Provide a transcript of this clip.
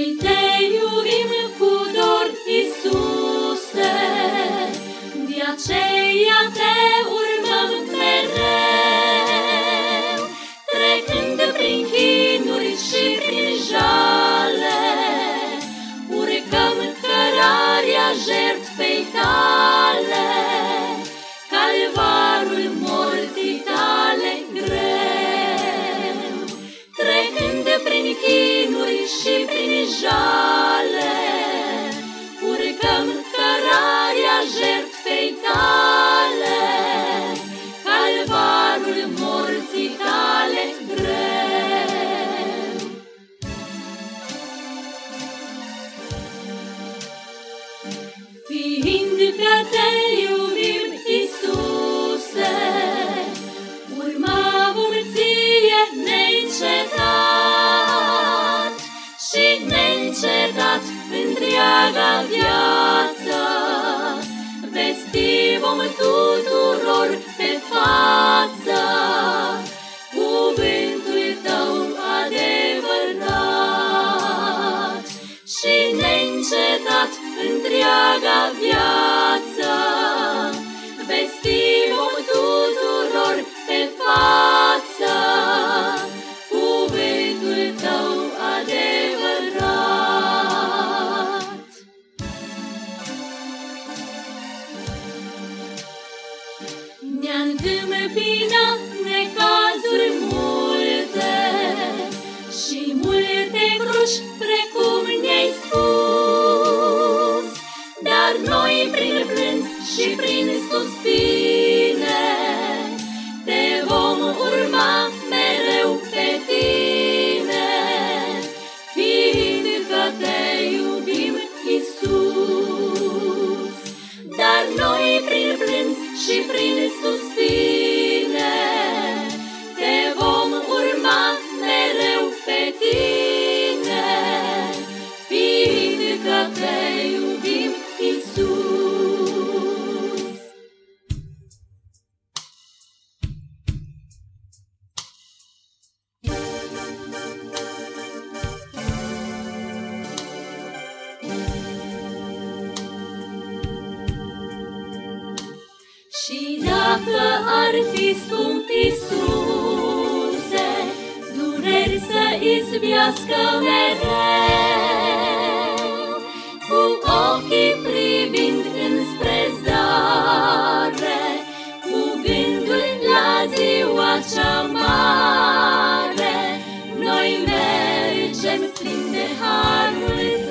Noi te iubim cu dor, Iisuse, de aceea te urmăm. Fiindcă te iubim, Iisuse, urma vom ție neîncetat și neîncetat întreaga viață. Vesti tuturor pe față cuvântul tău adevărat și neîncetat întreaga viață. Vesti vom tuturor pe față cuvântul tău adevărat. Ne-a întâmpinat și prin suspine te vom urma mereu pe tine, fiindcă te iubim, Isus. Dar noi prin plâns și prin suspine te vom urma mereu pe tine, fiindcă te Și dacă ar fi scump Iisuse, dureri să izbească mereu, cu ochii privind înspre zare, cu gândul la ziua cea mare, noi mergem plin de harul